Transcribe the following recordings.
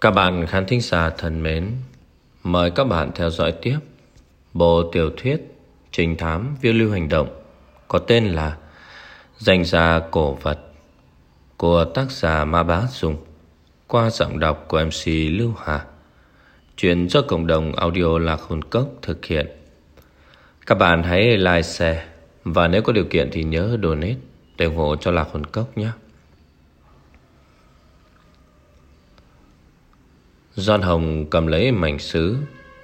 Các bạn khán thính giả thân mến, mời các bạn theo dõi tiếp bộ tiểu thuyết Trình thám viêu lưu hành động có tên là Danh gia cổ vật của tác giả Ma Bá Dung qua giọng đọc của MC Lưu Hà. Chuyện do cộng đồng audio Lạc Hồn Cốc thực hiện. Các bạn hãy like, share và nếu có điều kiện thì nhớ donate để ủng hộ cho Lạc Hồn Cốc nhé. Doan Hồng cầm lấy mảnh sứ,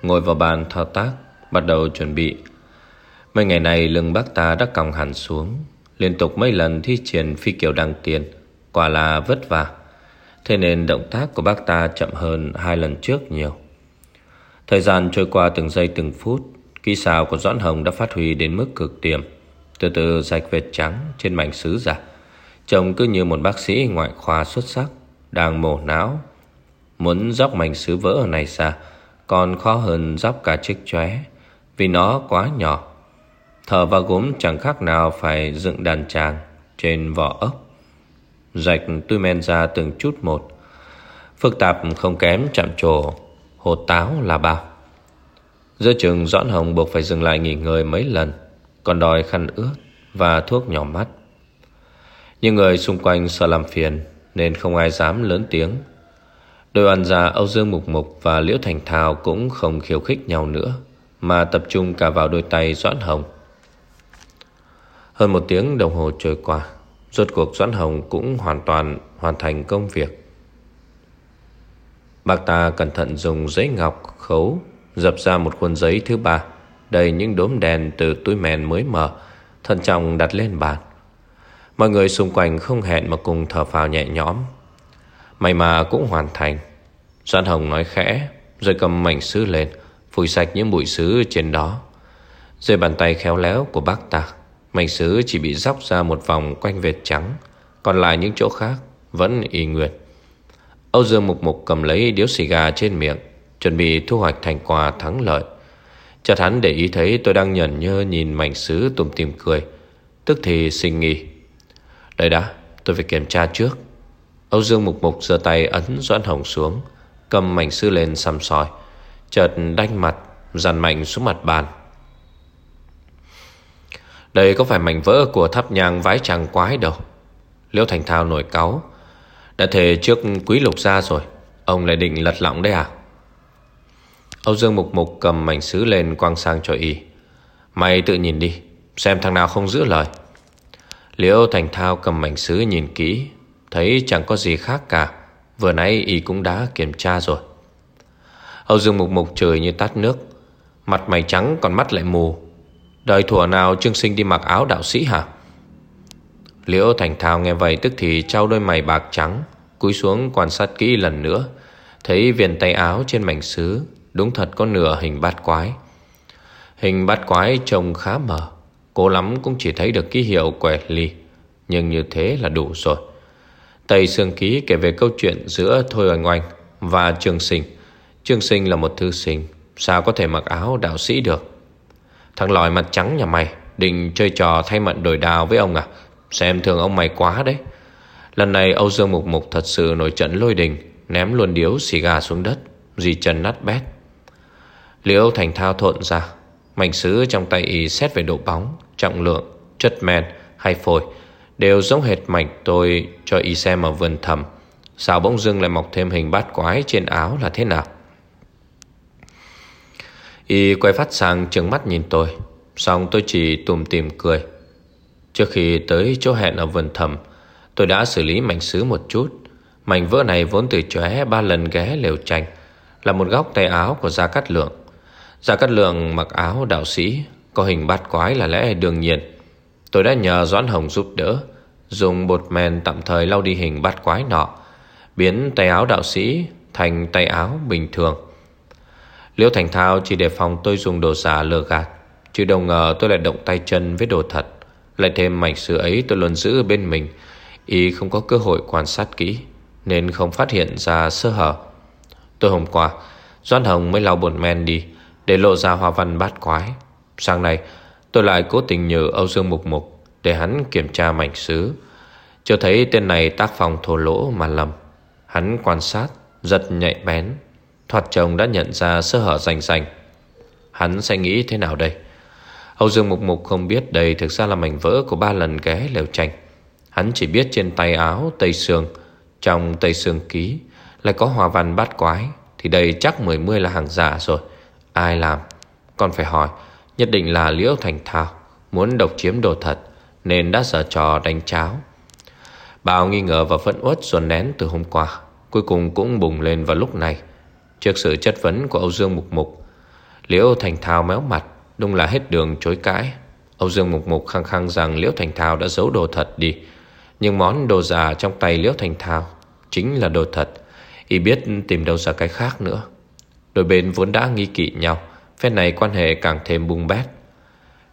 Ngồi vào bàn thao tác, Bắt đầu chuẩn bị. Mấy ngày này lưng bác ta đã còng hẳn xuống, Liên tục mấy lần thi triển phi kiểu đăng tiền, Quả là vất vả. Thế nên động tác của bác ta chậm hơn hai lần trước nhiều. Thời gian trôi qua từng giây từng phút, Kỹ xào của Doãn Hồng đã phát huy đến mức cực điểm. Từ từ rạch vệt trắng trên mảnh sứ giả, Trông cứ như một bác sĩ ngoại khoa xuất sắc, Đang mổ não Muốn dốc mảnh sứ vỡ ở này ra Còn khó hơn dốc cả chiếc chóe, Vì nó quá nhỏ. Thở và gốm chẳng khác nào Phải dựng đàn tràng Trên vỏ ốc. Rạch tui men ra từng chút một. Phức tạp không kém chạm trổ, Hột táo là bao. Giữa trường Doãn Hồng buộc phải dừng lại nghỉ ngơi mấy lần, Còn đòi khăn ướt Và thuốc nhỏ mắt. Những người xung quanh sợ làm phiền, Nên không ai dám lớn tiếng. Đôi oan gia Âu Dương Mục Mục và Liễu Thành Thảo cũng không khiêu khích nhau nữa, Mà tập trung cả vào đôi tay Doãn Hồng. Hơn một tiếng đồng hồ trôi qua, Rốt cuộc Doãn Hồng cũng hoàn toàn hoàn thành công việc. Bác ta cẩn thận dùng giấy ngọc khấu, Dập ra một khuôn giấy thứ ba, Đầy những đốm đèn từ túi mèn mới mở thận trọng đặt lên bàn. Mọi người xung quanh không hẹn mà cùng thở phào nhẹ nhõm. May mà cũng hoàn thành. Doan Hồng nói khẽ, Rồi cầm mảnh sứ lên, Phủi sạch những bụi sứ trên đó. Dưới bàn tay khéo léo của bác ta, Mảnh sứ chỉ bị dóc ra một vòng quanh vệt trắng, Còn lại những chỗ khác Vẫn y nguyệt Âu Dương Mục Mục cầm lấy điếu xì gà trên miệng, Chuẩn bị thu hoạch thành quà thắng lợi. Chợt hắn để ý thấy tôi đang nhẩn nhơ Nhìn mảnh sứ tùm tìm cười, Tức thì sinh nghi. Đây đã, tôi phải kiểm tra trước. Âu Dương Mục Mục giơ tay ấn Doãn Hồng xuống, Cầm mảnh sư lên xăm soi, Chợt đanh mặt Dàn mạnh xuống mặt bàn. Đây có phải mảnh vỡ của tháp nhang vái chàng quái đâu. Liễu Thành Thao nổi cáu, Đã thề trước quý lục ra rồi, Ông lại định lật lọng đấy à? Âu Dương Mục Mục cầm mảnh sứ lên quang sang cho y. Mày tự nhìn đi, Xem thằng nào không giữ lời. Liễu Thành Thao cầm mảnh sứ nhìn kỹ Thấy chẳng có gì khác cả. Vừa nãy y cũng đã kiểm tra rồi. Âu Dương Mục Mục trời như tắt nước. Mặt mày trắng còn mắt lại mù. Đời thủa nào Trương Sinh đi mặc áo đạo sĩ hả? Liễu Thành Thảo nghe vậy Tức thì trao đôi mày bạc trắng, Cúi xuống quan sát kỹ lần nữa. Thấy viền tay áo trên mảnh sứ Đúng thật có nửa hình bát quái. Hình bát quái trông khá mờ, Cố lắm cũng chỉ thấy được ký hiệu quẹt ly. Nhưng như thế là đủ rồi. Tây Sương Ký kể về câu chuyện giữa Thôi Oanh Oanh và Trương Sinh. Trương Sinh là một thư sinh, sao có thể mặc áo đạo sĩ được? Thằng lòi mặt trắng nhà mày, định chơi trò thay mận đổi đào với ông à? Xem thường ông mày quá đấy. Lần này Âu Dương Mục Mục thật sự nổi trận lôi đình, ném luôn điếu xì gà xuống đất, dì chân nát bét. Liễu Thành Thao thộn ra, mảnh sứ trong tay y xét về độ bóng, trọng lượng, chất men hay phổi, Đều giống hệt mạch tôi cho y xem ở vườn thầm. Sao bỗng dưng lại mọc thêm hình bát quái trên áo là thế nào? Y quay phát sang trừng mắt nhìn tôi. Xong tôi chỉ tùm tìm cười. Trước khi tới chỗ hẹn ở vườn thầm, Tôi đã xử lý mảnh sứ một chút. Mảnh vỡ này vốn từ chóe ba lần ghé lều tranh Là một góc tay áo của Gia Cát Lượng. Gia Cát Lượng mặc áo đạo sĩ, Có hình bát quái là lẽ đương nhiên. Tôi đã nhờ Doãn Hồng giúp đỡ, Dùng bột men tạm thời lau đi hình bát quái nọ, Biến tay áo đạo sĩ Thành tay áo bình thường. Liễu Thành Thao chỉ đề phòng tôi dùng đồ giả lừa gạt, Chứ đâu ngờ tôi lại động tay chân với đồ thật. Lại thêm mảnh sứ ấy tôi luôn giữ bên mình, Y không có cơ hội quan sát kỹ, Nên không phát hiện ra sơ hở. Tôi hôm qua Doan Hồng mới lau bột men đi, Để lộ ra hoa văn bát quái. Sáng nay Tôi lại cố tình nhờ Âu Dương Mục Mục Để hắn kiểm tra mảnh sứ Chưa thấy tên này tác phòng thổ lỗ mà lầm. Hắn quan sát, Giật nhạy bén. Thoạt chồng đã nhận ra sơ hở rành rành. Hắn sẽ nghĩ thế nào đây? Âu Dương Mục Mục không biết đây Thực ra là mảnh vỡ của ba lần ghé lều tranh. Hắn chỉ biết trên tay áo Tây Sương, Trong Tây Sương ký Lại có hòa văn bát quái, Thì đây chắc mười mươi là hàng giả rồi. Ai làm? Còn phải hỏi. Nhất định là Liễu Thành Thao Muốn độc chiếm đồ thật, Nên đã sở trò đánh cháo. Bao nghi ngờ và phẫn uất dồn nén từ hôm qua, Cuối cùng cũng bùng lên vào lúc này, Trước sự chất vấn của Âu Dương Mục Mục. Liễu Thành Thao méo mặt, Đúng là hết đường chối cãi. Âu Dương Mục Mục khăng khăng rằng Liễu Thành Thao đã giấu đồ thật đi, Nhưng món đồ giả trong tay Liễu Thành Thao Chính là đồ thật. Y biết tìm đâu ra cái khác nữa. Đôi bên vốn đã nghi kỵ nhau Phen này quan hệ càng thêm bung bét.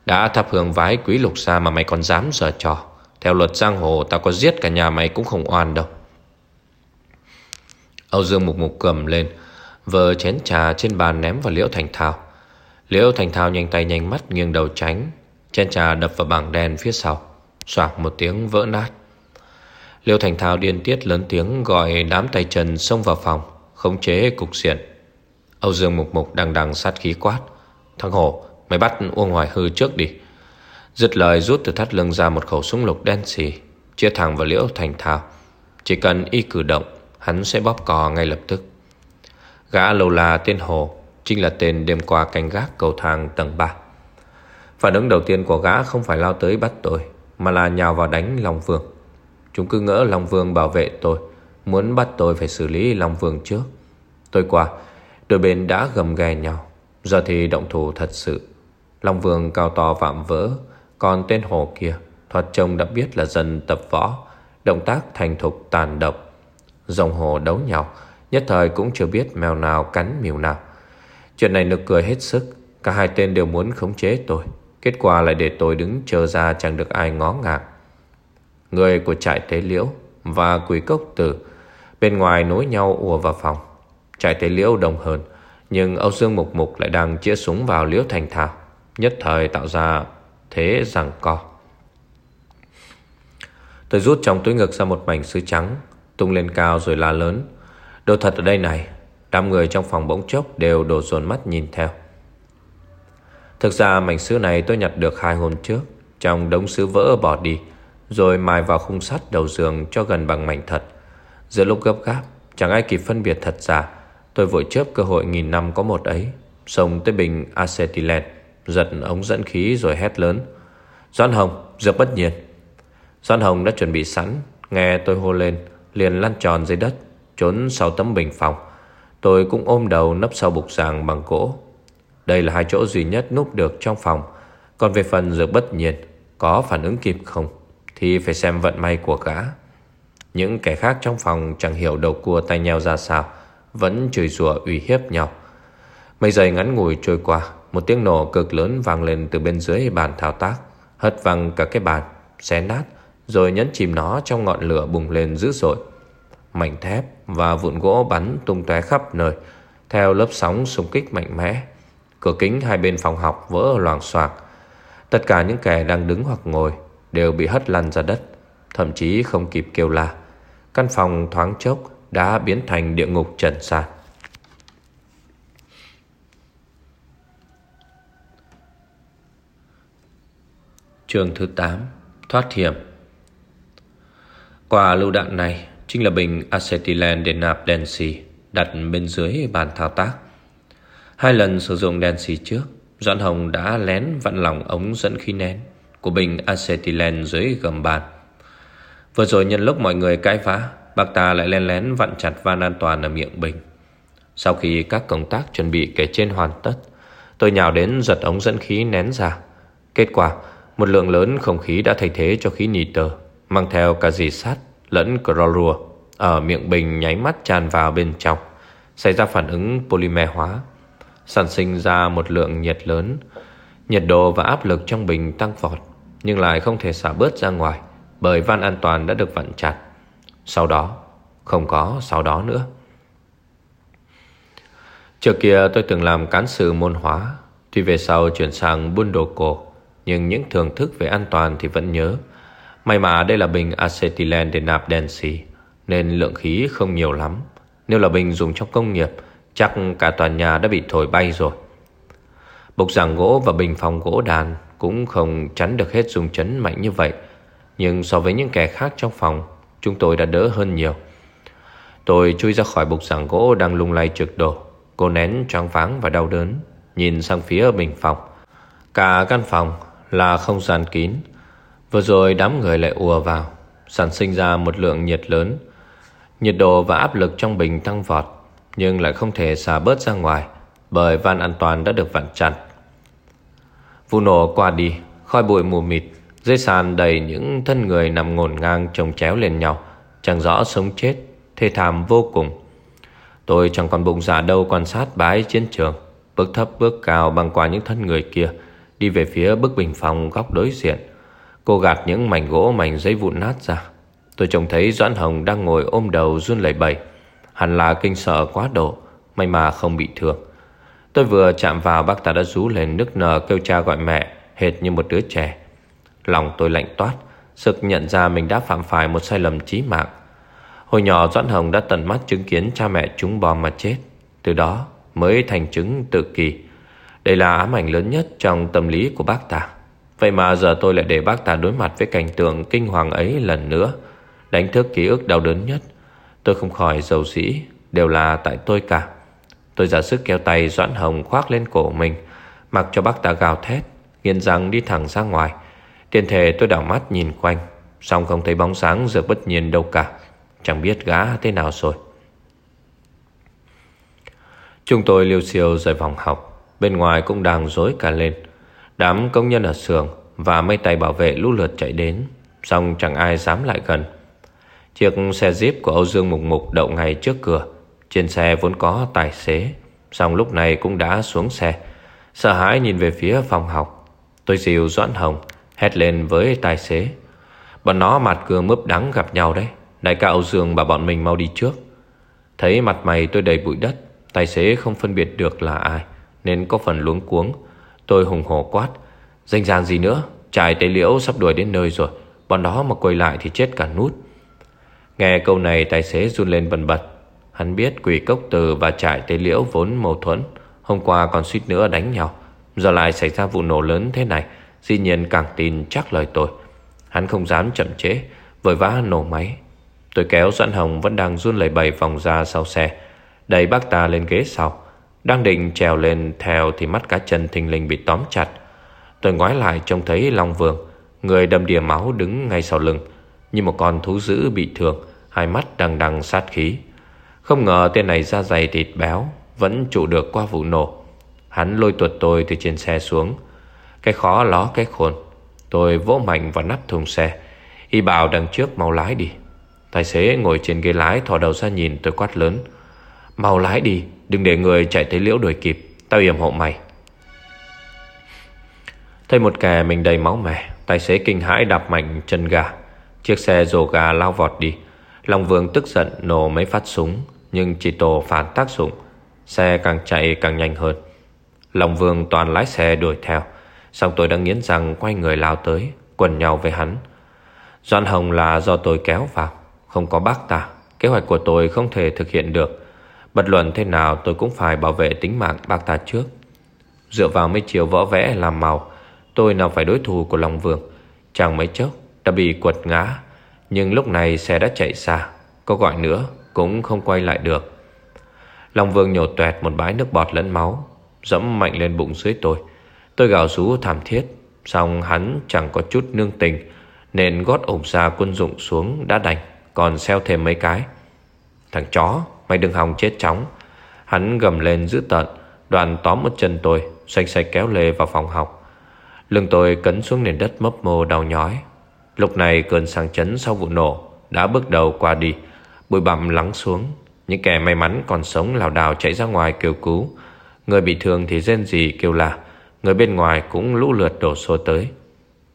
Đã thắp hương vái quý lục xa Mà mày còn dám giở trò. Theo luật giang hồ, Tao có giết cả nhà mày cũng không oan đâu. Âu Dương Mục Mục cầm lên, Vờ chén trà trên bàn ném vào Liễu Thành Thao. Liễu Thành Thao nhanh tay nhanh mắt nghiêng đầu tránh, Chén trà đập vào bảng đen phía sau. Xoạc một tiếng vỡ nát. Liễu Thành Thao điên tiết lớn tiếng Gọi đám tay trần xông vào phòng, Khống chế cục diện. Âu Dương Mục Mục đằng đằng sát khí quát. Thằng Hổ mày bắt Uông Hoài Hư trước đi. Dứt lời rút từ thắt lưng ra một khẩu súng lục đen xì, Chia thẳng vào Liễu Thành Thao. Chỉ cần y cử động, Hắn sẽ bóp cò ngay lập tức. Gã lâu là tên Hồ Chính là tên đêm qua canh gác cầu thang tầng 3 Phản ứng đầu tiên của gã không phải lao tới bắt tôi, Mà là nhào vào đánh Long Vương. Chúng cứ ngỡ Long Vương bảo vệ tôi, Muốn bắt tôi phải xử lý Long Vương trước. Tôi qua Đôi bên đã gầm ghè nhau. Giờ thì động thủ thật sự. Long Vương cao to vạm vỡ, Còn tên Hồ kia, Thoạt trông đã biết là dân tập võ, Động tác thành thục tàn độc. Dòng hồ đấu nhau, Nhất thời cũng chưa biết mèo nào cắn miều nào. Chuyện này nực cười hết sức, Cả hai tên đều muốn khống chế tôi. Kết quả lại để tôi đứng chờ ra Chẳng được ai ngó ngàng. Người của trại tế liễu Và quỷ cốc tử, Bên ngoài nối nhau ùa vào phòng chạy tới liễu đồng hơn, Nhưng Âu Dương Mục Mục lại đang chĩa súng vào liễu thành thảo, Nhất thời tạo ra thế rằng co. Tôi rút trong túi ngực ra một mảnh sứ trắng, Tung lên cao rồi la lớn, Đồ thật ở đây này. Đám người trong phòng bỗng chốc đều đổ dồn mắt nhìn theo. Thực ra mảnh sứ này tôi nhặt được hai hôm trước, Trong đống sứ vỡ bỏ đi, Rồi mài vào khung sắt đầu giường cho gần bằng mảnh thật. Giữa lúc gấp gáp, Chẳng ai kịp phân biệt thật giả Tôi vội chớp cơ hội nghìn năm có một ấy. Xông tới bình acetylen Giật ống dẫn khí rồi hét lớn. Doan Hồng, dược bất nhiên. Doan Hồng đã chuẩn bị sẵn Nghe tôi hô lên Liền lăn tròn dưới đất Trốn sau tấm bình phòng. Tôi cũng ôm đầu nấp sau bục giảng bằng gỗ. Đây là hai chỗ duy nhất núp được trong phòng. Còn về phần dược bất nhiên Có phản ứng kịp không? Thì phải xem vận may của gã. Những kẻ khác trong phòng Chẳng hiểu đầu cua tay nhau ra sao. Vẫn chửi rủa uy hiếp nhau. Mấy giây ngắn ngủi trôi qua, Một tiếng nổ cực lớn vang lên từ bên dưới bàn thao tác. Hất văng cả cái bàn, Xé nát, Rồi nhấn chìm nó trong ngọn lửa bùng lên dữ dội. Mảnh thép và vụn gỗ bắn tung tóe khắp nơi, Theo lớp sóng xung kích mạnh mẽ. Cửa kính hai bên phòng học vỡ loàng xoạc Tất cả những kẻ đang đứng hoặc ngồi Đều bị hất lăn ra đất, Thậm chí không kịp kêu la. Căn phòng thoáng chốc đã biến thành địa ngục trần sàn Trường thứ 8 Thoát hiểm Quả lưu đạn này chính là bình acetylen để nạp đèn đặt bên dưới bàn thao tác. Hai lần sử dụng đèn xì trước, Doãn Hồng đã lén vặn lỏng ống dẫn khí nén của bình acetylen dưới gầm bàn. Vừa rồi nhân lúc mọi người cãi vã, bác ta lại len lén vặn chặt van an toàn ở miệng bình. Sau khi các công tác chuẩn bị kể trên hoàn tất, tôi nhào đến giật ống dẫn khí nén ra. Kết quả, một lượng lớn không khí đã thay thế cho khí nitơ, mang theo cả dì sắt lẫn chlorua ở miệng bình nháy mắt tràn vào bên trong, xảy ra phản ứng polymer hóa, sản sinh ra một lượng nhiệt lớn. Nhiệt độ và áp lực trong bình tăng vọt, nhưng lại không thể xả bớt ra ngoài bởi van an toàn đã được vặn chặt. Sau đó, không có sau đó nữa. Trước kia tôi từng làm cán sự môn hóa, tuy về sau chuyển sang buôn đồ cổ, nhưng những thưởng thức về an toàn thì vẫn nhớ. May mà đây là bình acetylene để nạp đèn xì Nên lượng khí không nhiều lắm Nếu là bình dùng trong công nghiệp Chắc cả tòa nhà đã bị thổi bay rồi Bục giảng gỗ và bình phòng gỗ đàn Cũng không chắn được hết dùng chấn mạnh như vậy Nhưng so với những kẻ khác trong phòng Chúng tôi đã đỡ hơn nhiều. Tôi chui ra khỏi bục giảng gỗ Đang lung lay trực đổ. Cô nén choáng váng và đau đớn, Nhìn sang phía bình phòng. Cả căn phòng là không gian kín. Vừa rồi đám người lại ùa vào, Sản sinh ra một lượng nhiệt lớn. Nhiệt độ và áp lực trong bình tăng vọt, Nhưng lại không thể xả bớt ra ngoài, Bởi van an toàn đã được vặn chặt Vụ nổ qua đi, Khói bụi mù mịt dưới sàn đầy những thân người nằm ngổn ngang chồng chéo lên nhau, Chẳng rõ sống chết, Thê thảm vô cùng. Tôi chẳng còn bụng giả đâu quan sát bãi chiến trường, Bước thấp bước cao băng qua những thân người kia, Đi về phía bức bình phòng góc đối diện. Cô gạt những mảnh gỗ mảnh giấy vụn nát ra. Tôi trông thấy Doãn Hồng đang ngồi ôm đầu run lẩy bẩy. Hẳn là kinh sợ quá độ, May mà không bị thương. Tôi vừa chạm vào bác ta đã rú lên nức nở kêu cha gọi mẹ, Hệt như một đứa trẻ. Lòng tôi lạnh toát, Sực nhận ra mình đã phạm phải một sai lầm chí mạng. Hồi nhỏ Doãn Hồng đã tận mắt chứng kiến cha mẹ chúng bom mà chết. Từ đó mới thành chứng tự kỳ Đây là ám ảnh lớn nhất trong tâm lý của bác ta. Vậy mà giờ tôi lại để bác ta đối mặt với cảnh tượng kinh hoàng ấy lần nữa, Đánh thức ký ức đau đớn nhất. Tôi không khỏi dầu dĩ, Đều là tại tôi cả. Tôi giả sức kéo tay Doãn Hồng khoác lên cổ mình, Mặc cho bác ta gào thét Nghiền răng đi thẳng ra ngoài. Tiền thể tôi đảo mắt nhìn quanh Xong không thấy bóng sáng giờ bất nhiên đâu cả. Chẳng biết gã thế nào rồi. Chúng tôi liêu siêu rời phòng học, Bên ngoài cũng đang dối cả lên. Đám công nhân ở xưởng Và mấy tay bảo vệ lũ lượt chạy đến Xong chẳng ai dám lại gần. Chiếc xe Jeep của Âu Dương Mục Mục đậu ngay trước cửa. Trên xe vốn có tài xế Xong lúc này cũng đã xuống xe. Sợ hãi nhìn về phía phòng học. Tôi dìu Doãn Hồng Hét lên với tài xế. Bọn nó mặt cường mướp đắng gặp nhau đấy. Đại ca Âu Dương bảo bọn mình mau đi trước. Thấy mặt mày tôi đầy bụi đất, Tài xế không phân biệt được là ai, Nên có phần luống cuống. Tôi hùng hổ quát, Danh giang gì nữa? Trại tế liễu sắp đuổi đến nơi rồi. Bọn đó mà quay lại thì chết cả nút. Nghe câu này, tài xế run lên bần bật. Hắn biết quỷ cốc từ và trại tế liễu vốn mâu thuẫn, Hôm qua còn suýt nữa đánh nhau. Giờ lại xảy ra vụ nổ lớn thế này Dĩ nhiên càng tin chắc lời tôi. Hắn không dám chậm chế Vội vã nổ máy. Tôi kéo Doãn Hồng vẫn đang run lẩy bẩy vòng ra sau xe. Đẩy bác ta lên ghế sau. Đang định trèo lên theo Thì mắt cá chân thình lình bị tóm chặt. Tôi ngoái lại trông thấy Long Vương, Người đầm đìa máu đứng ngay sau lưng, Như một con thú dữ bị thương, Hai mắt đằng đằng sát khí. Không ngờ tên này da dày thịt béo, Vẫn trụ được qua vụ nổ. Hắn lôi tuột tôi từ trên xe xuống cái khó ló cái khôn. Tôi vỗ mạnh vào nắp thùng xe. Y bảo đằng trước mau lái đi. Tài xế ngồi trên ghế lái thò đầu ra nhìn tôi quát lớn. Mau lái đi, Đừng để người chạy tới liễu đuổi kịp. Tao yểm hộ mày. Thấy một kẻ mình đầy máu mẻ Tài xế kinh hãi đạp mạnh chân gà Chiếc xe rồ gà lao vọt đi. Long Vương tức giận nổ mấy phát súng, Nhưng chỉ tổ phản tác dụng. Xe càng chạy càng nhanh hơn. Long Vương toàn lái xe đuổi theo. Xong tôi đang nghiến rằng quay người lao tới, Quần nhau với hắn. Doan Hồng là do tôi kéo vào, Không có bác ta. Kế hoạch của tôi không thể thực hiện được. Bất luận thế nào, tôi cũng phải bảo vệ tính mạng bác ta trước. Dựa vào mấy chiều võ vẽ làm màu, Tôi nào phải đối thủ của Long Vương. Chẳng mấy chốc, đã bị quật ngã, Nhưng lúc này xe đã chạy xa. Có gọi nữa, cũng không quay lại được. Long Vương nhổ tuẹt một bãi nước bọt lẫn máu, Dẫm mạnh lên bụng dưới tôi. Tôi gào rú thảm thiết Xong hắn chẳng có chút nương tình, Nên gót ổng ra quân dụng xuống đã đành, Còn xeo thêm mấy cái. Thằng chó, Mày đừng hòng chết chóng. Hắn gầm lên dữ tợn, Đoàn tóm một chân tôi Xoay xoay kéo lê vào phòng học. Lưng tôi cấn xuống nền đất mấp mô đau nhói. Lúc này cơn sang chấn sau vụ nổ Đã bước đầu qua đi. Bụi bặm lắng xuống, Những kẻ may mắn còn sống lảo đảo chạy ra ngoài kêu cứu. Người bị thương thì rên gì kêu là Người bên ngoài cũng lũ lượt đổ xô tới.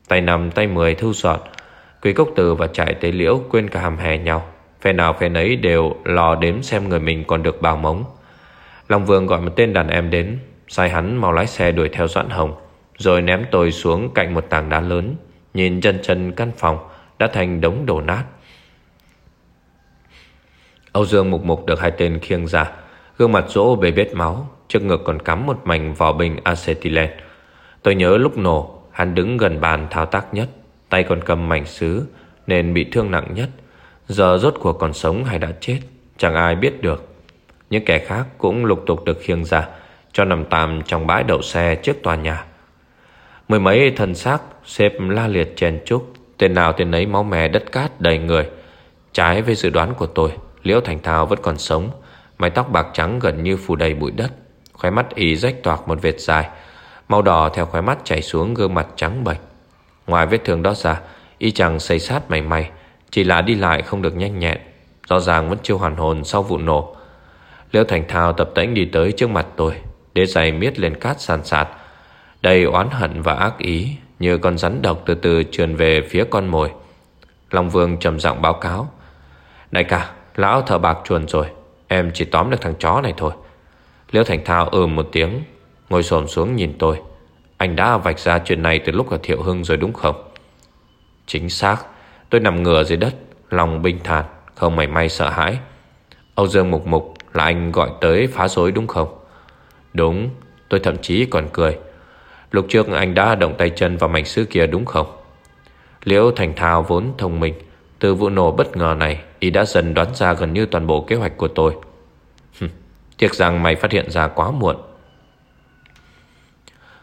Tay nằm tay mười thu sọt, Quý cốc tử và trại tế liễu quên cả hàm hè nhau. Phe nào phe nấy đều lò đếm xem người mình còn được bao mống. Long Vương gọi một tên đàn em đến, Sai hắn mau lái xe đuổi theo Doãn Hồng, Rồi ném tôi xuống cạnh một tảng đá lớn, Nhìn chân chân căn phòng, Đã thành đống đổ nát. Âu Dương Mục Mục được hai tên khiêng ra, Gương mặt rỗ bề vết máu. Trước ngực còn cắm một mảnh vỏ bình acetylen Tôi nhớ lúc nổ, Hắn đứng gần bàn thao tác nhất. Tay còn cầm mảnh sứ, Nên bị thương nặng nhất. Giờ rốt cuộc còn sống hay đã chết, Chẳng ai biết được. Những kẻ khác cũng lục tục được khiêng ra, Cho nằm tạm trong bãi đậu xe trước tòa nhà. Mười mấy thân xác Xếp la liệt chen trúc Tên nào tên ấy máu mè đất cát đầy người. Trái với dự đoán của tôi, Liễu Thành Thao vẫn còn sống, Mái tóc bạc trắng gần như phủ đầy bụi đất. Khóe mắt y rách toạc một vệt dài. Màu đỏ theo khóe mắt chảy xuống gương mặt trắng bệch. Ngoài vết thương đó ra, Y chẳng xây sát mảy may, Chỉ là đi lại không được nhanh nhẹn. Rõ ràng vẫn chưa hoàn hồn sau vụ nổ. Liễu Thành Thao tập tễnh đi tới trước mặt tôi, Để giày miết lên cát sàn sạt. Đầy oán hận và ác ý, Như con rắn độc từ từ trườn về phía con mồi. Long Vương trầm giọng báo cáo. Đại ca, Lão thợ bạc chuồn rồi, Em chỉ tóm được thằng chó này thôi. Liễu Thành Thao ừ một tiếng, Ngồi xổm xuống nhìn tôi. Anh đã vạch ra chuyện này từ lúc ở Thiệu Hưng rồi đúng không? Chính xác, Tôi nằm ngửa dưới đất, Lòng bình thản, Không mảy may sợ hãi. Âu Dương Mục Mục là anh gọi tới phá rối đúng không? Đúng, Tôi thậm chí còn cười. Lúc trước anh đã động tay chân vào mảnh sứ kia đúng không? Liễu Thành Thao vốn thông minh, Từ vụ nổ bất ngờ này, Y đã dần đoán ra gần như toàn bộ kế hoạch của tôi. Tiếc rằng mày phát hiện ra quá muộn.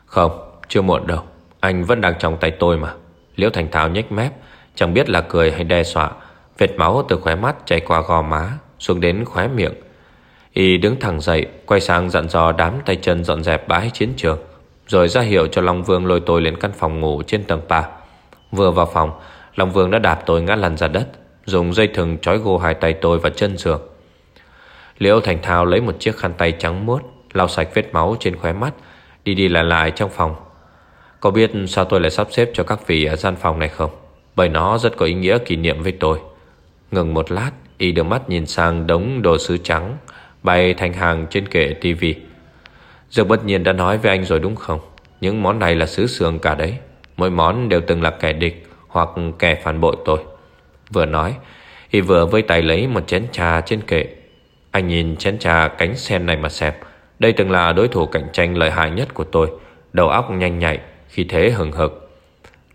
Không, chưa muộn đâu. Anh vẫn đang trong tay tôi mà. Liễu Thành Tháo nhếch mép Chẳng biết là cười hay đe dọa Vệt máu từ khóe mắt chảy qua gò má Xuống đến khóe miệng. Y đứng thẳng dậy Quay sang dặn dò đám tay chân dọn dẹp bãi chiến trường Rồi ra hiệu cho Long Vương lôi tôi lên căn phòng ngủ trên tầng 3 Vừa vào phòng Long Vương đã đạp tôi ngã lăn ra đất Dùng dây thừng trói gô hai tay tôi vào chân giường. Liễu Thành Thao lấy một chiếc khăn tay trắng muốt, lau sạch vết máu trên khóe mắt, Đi đi lại lại trong phòng. Có biết sao tôi lại sắp xếp cho các vị ở gian phòng này không? Bởi nó rất có ý nghĩa kỷ niệm với tôi. Ngừng một lát, Y đưa mắt nhìn sang đống đồ sứ trắng Bay thành hàng trên kệ tivi Dược bất nhiên đã nói với anh rồi đúng không? Những món này là sứ sườn cả đấy. Mỗi món đều từng là kẻ địch Hoặc kẻ phản bội tôi. Vừa nói, Y vừa với tay lấy một chén trà trên kệ. Anh nhìn chén trà cánh sen này mà xem. Đây từng là đối thủ cạnh tranh lợi hại nhất của tôi. Đầu óc nhanh nhạy Khi thế hừng hực.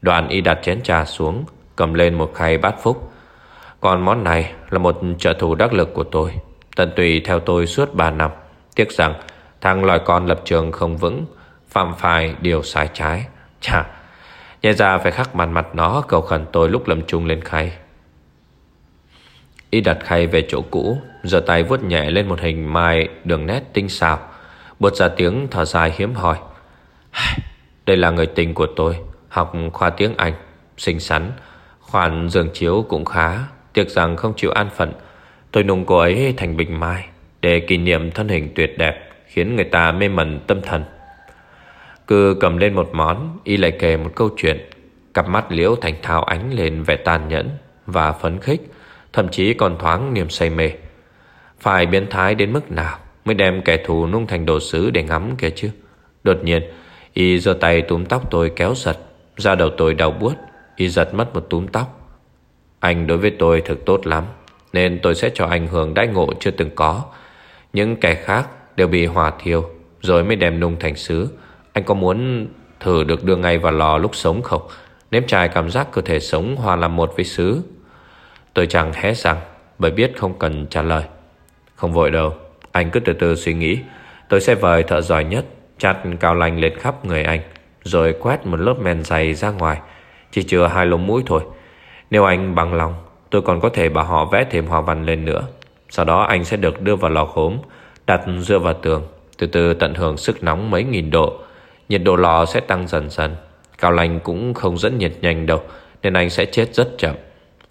Đoàn y đặt chén trà xuống, Cầm lên một khay bát phúc. Còn món này là một trợ thủ đắc lực của tôi. Tận tùy theo tôi suốt 3 năm. Tiếc rằng, thằng loài con lập trường không vững, Phạm phải điều sai trái. Chà Nhẹ ra phải khắc mặt mặt nó cầu khẩn tôi lúc lâm chung lên khay. Y đặt khay về chỗ cũ giơ tay vuốt nhẹ lên một hình mai Đường nét tinh xảo, Buột ra tiếng thở dài hiếm hỏi Đây là người tình của tôi, Học khoa tiếng Anh, Xinh xắn Khoản giường chiếu cũng khá, Tiếc rằng không chịu an phận. Tôi nung cô ấy thành bình mai Để kỷ niệm thân hình tuyệt đẹp, Khiến người ta mê mẩn tâm thần. Cứ cầm lên một món, Y lại kể một câu chuyện. Cặp mắt liễu thành thao ánh lên vẻ tàn nhẫn Và phấn khích, Thậm chí còn thoáng niềm say mê. Phải biến thái đến mức nào Mới đem kẻ thù nung thành đồ sứ để ngắm kìa chứ? Đột nhiên, Y giơ tay túm tóc tôi kéo giật. Ra đầu tôi đau buốt, Y giật mất một túm tóc. Anh đối với tôi thực tốt lắm, Nên tôi sẽ cho anh hưởng đãi ngộ chưa từng có. Những kẻ khác đều bị hỏa thiêu, Rồi mới đem nung thành sứ. Anh có muốn thử được đưa ngay vào lò lúc sống không? Nếm trải cảm giác cơ thể sống hòa làm một với sứ. Tôi chẳng hé rằng Bởi biết không cần trả lời. Không vội đâu. Anh cứ từ từ suy nghĩ. Tôi sẽ vời thợ giỏi nhất, Chặt cao lành lên khắp người anh, Rồi quét một lớp men dày ra ngoài. Chỉ chừa hai lỗ mũi thôi. Nếu anh bằng lòng, Tôi còn có thể bảo họ vẽ thêm hoa văn lên nữa. Sau đó anh sẽ được đưa vào lò khốm Đặt dựa vào tường, Từ từ tận hưởng sức nóng mấy nghìn độ. Nhiệt độ lò sẽ tăng dần dần. Cao lành cũng không dẫn nhiệt nhanh đâu, Nên anh sẽ chết rất chậm.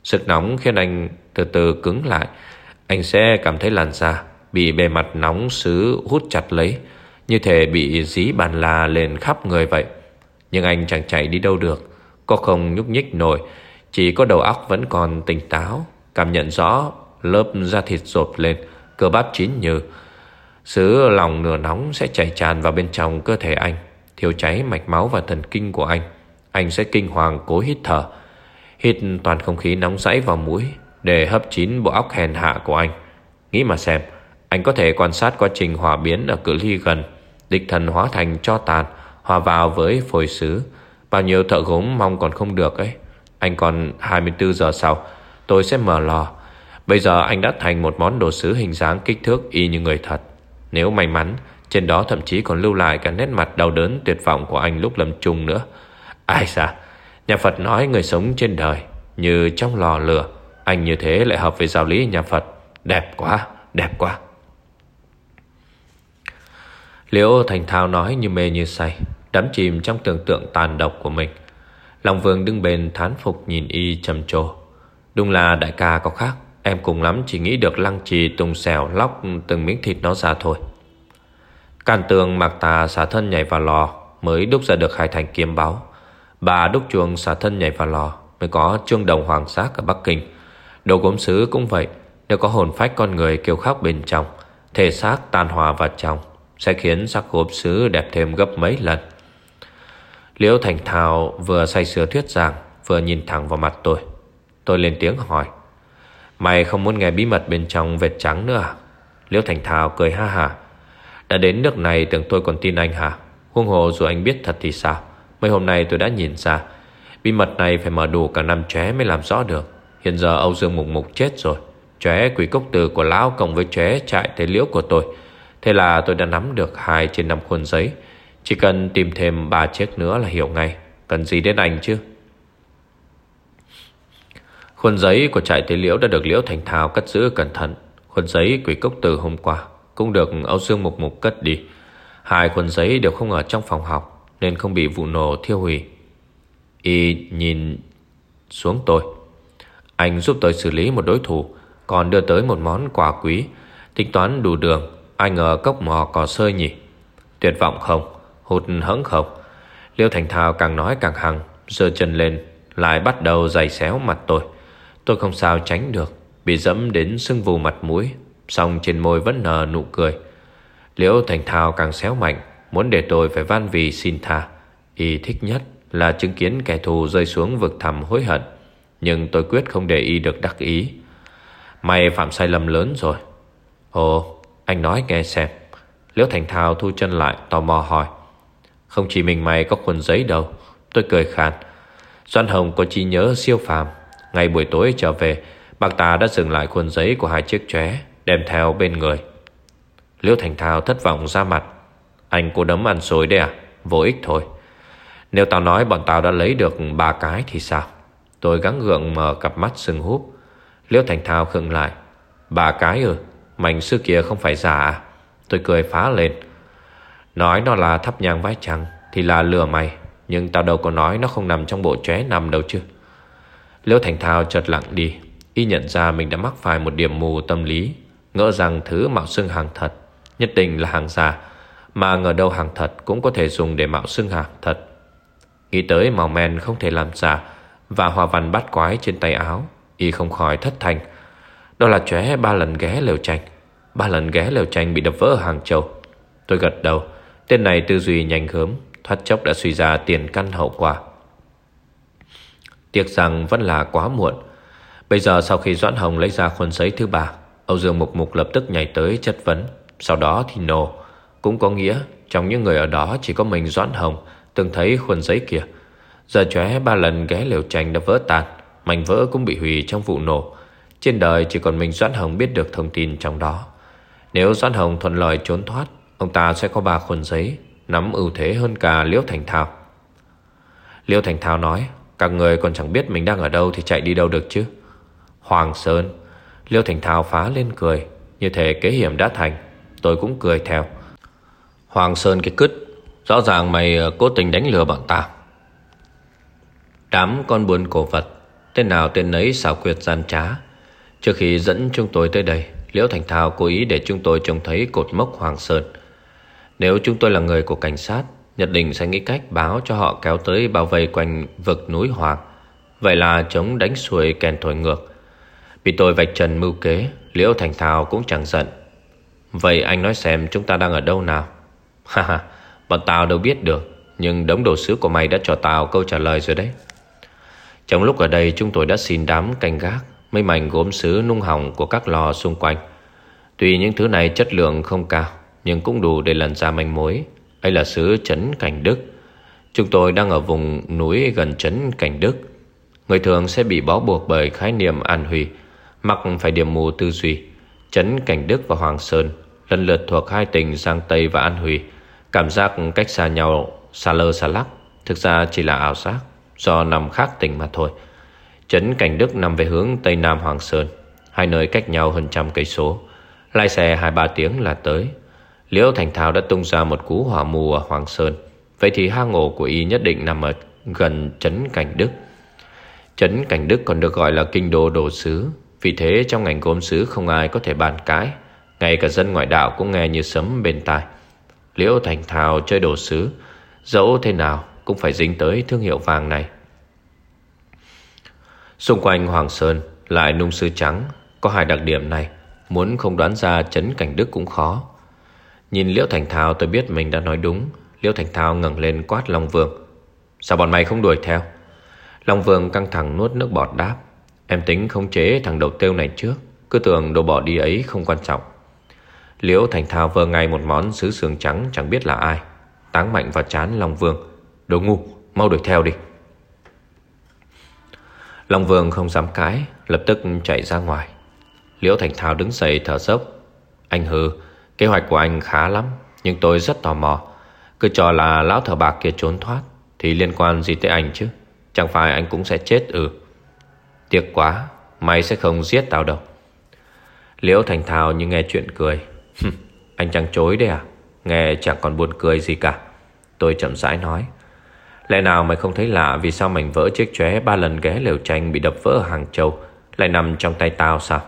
Sức nóng khiến anh từ từ cứng lại. Anh sẽ cảm thấy làn da Bị bề mặt nóng xứ hút chặt lấy, Như thể bị dí bàn la lên khắp người vậy. Nhưng anh chẳng chạy đi đâu được, Có không nhúc nhích nổi, Chỉ có đầu óc vẫn còn tỉnh táo, Cảm nhận rõ lớp da thịt rột lên, Cơ bắp chín như Sứ lòng nửa nóng sẽ chảy tràn vào bên trong cơ thể anh, Thiêu cháy mạch máu và thần kinh của anh. Anh sẽ kinh hoàng cố hít thở, Hít toàn không khí nóng rãy vào mũi để hấp chín bộ óc hèn hạ của anh. Nghĩ mà xem, Anh có thể quan sát quá trình hòa biến ở cự ly gần, Địch thần hóa thành cho tàn, Hòa vào với phổi sứ Bao nhiêu thợ gốm mong còn không được ấy. Anh còn 24 giờ sau, Tôi sẽ mở lò. Bây giờ anh đã thành một món đồ sứ hình dáng kích thước y như người thật. Nếu may mắn, Trên đó thậm chí còn lưu lại cả nét mặt đau đớn tuyệt vọng của anh lúc lâm chung nữa. Ai xa, Nhà Phật nói người sống trên đời Như trong lò lửa. Anh như thế lại hợp với giáo lý nhà Phật. Đẹp quá, đẹp quá. Liễu Thành Thao nói như mê như say Đắm chìm trong tưởng tượng tàn độc của mình. Lòng vương đứng bên thán phục nhìn y trầm trồ. Đúng là đại ca có khác Em cùng lắm chỉ nghĩ được lăng trì tung xèo Lóc từng miếng thịt nó ra thôi. Càn tường mặc tà xả thân nhảy vào lò Mới đúc ra được hai thành kiếm báo. Bà đúc chuông xả thân nhảy vào lò Mới có chuông đồng hoàng giác ở Bắc Kinh. Đồ gốm sứ cũng vậy, Nếu có hồn phách con người kêu khóc bên trong, Thể xác tan hòa vào trong, Sẽ khiến sắc gốm sứ đẹp thêm gấp mấy lần. Liễu Thành Thảo vừa say sưa thuyết giảng, Vừa nhìn thẳng vào mặt tôi. Tôi lên tiếng hỏi, Mày không muốn nghe bí mật bên trong vệt trắng nữa à? Liễu Thành Thảo cười ha ha Đã đến nước này tưởng tôi còn tin anh hả? Huông hồ dù anh biết thật thì sao? Mấy hôm nay tôi đã nhìn ra, Bí mật này phải mở đủ cả năm ché mới làm rõ được. Hiện giờ Âu Dương Mục Mục chết rồi. Chóe quỷ cốc từ của lão cộng với chóe trại tế liễu của tôi. Thế là tôi đã nắm được hai trên năm khuôn giấy. Chỉ cần tìm thêm ba chiếc nữa là hiểu ngay. Cần gì đến anh chứ? Khuôn giấy của trại tế liễu đã được liễu thành thao cất giữ cẩn thận. Khuôn giấy quỷ cốc từ hôm qua Cũng được Âu Dương Mục Mục cất đi. Hai khuôn giấy đều không ở trong phòng học, Nên không bị vụ nổ thiêu hủy. Y nhìn xuống tôi. Anh giúp tôi xử lý một đối thủ, Còn đưa tới một món quà quý. Tính toán đủ đường Ai ngờ cốc mò cò sơi nhỉ? Tuyệt vọng không? Hụt hẫng không? Liêu Thành Thao càng nói càng hăng giơ chân lên, Lại bắt đầu giày xéo mặt tôi. Tôi không sao tránh được, Bị dẫm đến sưng vù mặt mũi Xong trên môi vẫn nở nụ cười. Liễu Thành Thao càng xéo mạnh, Muốn để tôi phải van vì xin tha. Y thích nhất là chứng kiến kẻ thù rơi xuống vực thẳm hối hận. Nhưng tôi quyết không để y được đắc ý. Mày phạm sai lầm lớn rồi. Ồ, Anh nói nghe xem. Liễu Thành Thao thu chân lại, tò mò hỏi. Không chỉ mình mày có khuôn giấy đâu. Tôi cười khàn. Doan Hồng có trí nhớ siêu phàm. Ngày buổi tối trở về, Bác ta đã dừng lại khuôn giấy của hai chiếc chóe, Đem theo bên người. Liễu Thành Thao thất vọng ra mặt. Anh cô đấm ăn xôi đấy à? Vô ích thôi. Nếu tao nói bọn tao đã lấy được ba cái thì sao? Tôi gắng gượng mở cặp mắt sưng húp. Liễu Thành Thao khựng lại. Bà cái ừ Mảnh xưa kia không phải giả à? Tôi cười phá lên. Nói nó là thắp nhang vái trăng Thì là lừa mày. Nhưng tao đâu có nói nó không nằm trong bộ chóe nằm đâu chứ. Liễu Thành Thao chợt lặng đi. Y nhận ra mình đã mắc phải một điểm mù tâm lý. Ngỡ rằng thứ mạo xưng hàng thật Nhất định là hàng giả, Mà ngờ đâu hàng thật cũng có thể dùng để mạo xưng hàng thật. Nghĩ tới màu men không thể làm giả và hoa văn bát quái trên tay áo, Y không khỏi thất thành Đó là chóe ba lần ghé lều tranh, Ba lần ghé lều tranh bị đập vỡ ở Hàng Châu. Tôi gật đầu, Tên này tư duy nhanh gớm, Thoát chốc đã suy ra tiền căn hậu quả. Tiếc rằng vẫn là quá muộn. Bây giờ sau khi Doãn Hồng lấy ra khuôn giấy thứ ba, Âu Dương Mục Mục lập tức nhảy tới chất vấn, Sau đó thì nổ. Cũng có nghĩa, trong những người ở đó Chỉ có mình Doãn Hồng từng thấy khuôn giấy kia. Giờ chóe ba lần ghé liều tranh đã vỡ tan, Mảnh vỡ cũng bị hủy trong vụ nổ. Trên đời chỉ còn mình Doãn Hồng biết được thông tin trong đó. Nếu Doãn Hồng thuận lợi trốn thoát, Ông ta sẽ có ba khuôn giấy, Nắm ưu thế hơn cả Liễu Thành Thao. Liễu Thành Thao nói, Các người còn chẳng biết mình đang ở đâu Thì chạy đi đâu được chứ? Hoàng Sơn Liêu Thành Thao phá lên cười, Như thể kế hiểm đã thành, Tôi cũng cười theo. Hoàng Sơn cái cứt, Rõ ràng mày ờ, cố tình đánh lừa bọn ta Đám con buôn cổ vật, Tên nào tên nấy xảo quyệt gian trá. Trước khi dẫn chúng tôi tới đây, Liễu Thành Thao cố ý để chúng tôi trông thấy cột mốc Hoàng Sơn. Nếu chúng tôi là người của cảnh sát, Nhất định sẽ nghĩ cách báo cho họ kéo tới bao vây quanh vực núi Hoàng. Vậy là chống đánh xuôi kèn thổi ngược. Bị tôi vạch trần mưu kế, Liễu Thành Thao cũng chẳng giận. Vậy anh nói xem chúng ta đang ở đâu nào? Ha ha, Bọn tao đâu biết được, Nhưng đống đồ sứ của mày đã cho tao câu trả lời rồi đấy. Trong lúc ở đây chúng tôi đã xin đám canh gác, Mấy mảnh gốm sứ nung hỏng của các lò xung quanh. Tuy những thứ này chất lượng không cao, Nhưng cũng đủ để lần ra manh mối. Ấy là xứ Trấn Cảnh Đức. Chúng tôi đang ở vùng núi gần Trấn Cảnh Đức. Người thường sẽ bị bó buộc bởi khái niệm an huy Mặc phải điểm mù tư duy. Trấn Cảnh Đức và Hoàng Sơn Lần lượt thuộc hai tỉnh Giang Tây và An Huy. Cảm giác cách xa nhau, Xa lơ xa lắc, Thực ra chỉ là ảo giác. Do nằm khác tỉnh mà thôi. Trấn Cảnh Đức nằm về hướng Tây Nam Hoàng Sơn, Hai nơi cách nhau hơn trăm cây số. Lai xe hai ba tiếng là tới. Liễu Thành Thảo đã tung ra một cú hỏa mù ở Hoàng Sơn. Vậy thì hang ổ của y nhất định nằm ở gần Trấn Cảnh Đức. Trấn Cảnh Đức còn được gọi là kinh đô đồ sứ. Vì thế trong ngành gốm sứ không ai có thể bàn cãi. Ngay cả dân ngoại đạo cũng nghe như sấm bên tai. Liễu Thành Thảo chơi đồ sứ. Dẫu thế nào cũng phải dính tới thương hiệu vàng này. Xung quanh Hoàng Sơn lại nung sư trắng, Có hai đặc điểm này, Muốn không đoán ra chấn Cảnh Đức cũng khó. Nhìn Liễu Thành Thao tôi biết mình đã nói đúng, Liễu Thành Thao ngẩng lên quát Long Vương. Sao bọn mày không đuổi theo? Long Vương căng thẳng nuốt nước bọt đáp. Em tính không chế thằng đầu tiêu này trước, Cứ tưởng đồ bỏ đi ấy không quan trọng. Liễu Thành Thao vơ ngay một món sứ sườn trắng chẳng biết là ai, Táng mạnh vào chán Long Vương. Đồ ngu, mau đuổi theo đi. Long Vương không dám cái, Lập tức chạy ra ngoài. Liễu Thành Thao đứng dậy thở dốc. Anh hư Kế hoạch của anh khá lắm Nhưng tôi rất tò mò. Cứ cho là lão thợ bạc kia trốn thoát Thì liên quan gì tới anh chứ? Chẳng phải anh cũng sẽ chết ừ Tiếc quá Mày sẽ không giết tao đâu. Liễu Thành Thao như nghe chuyện cười. Anh chẳng chối đấy à? Nghe chẳng còn buồn cười gì cả. Tôi chậm rãi nói. Lẽ nào mày không thấy lạ Vì sao mảnh vỡ chiếc chóe ba lần ghé lều tranh Bị đập vỡ ở Hàng Châu Lại nằm trong tay tao sao?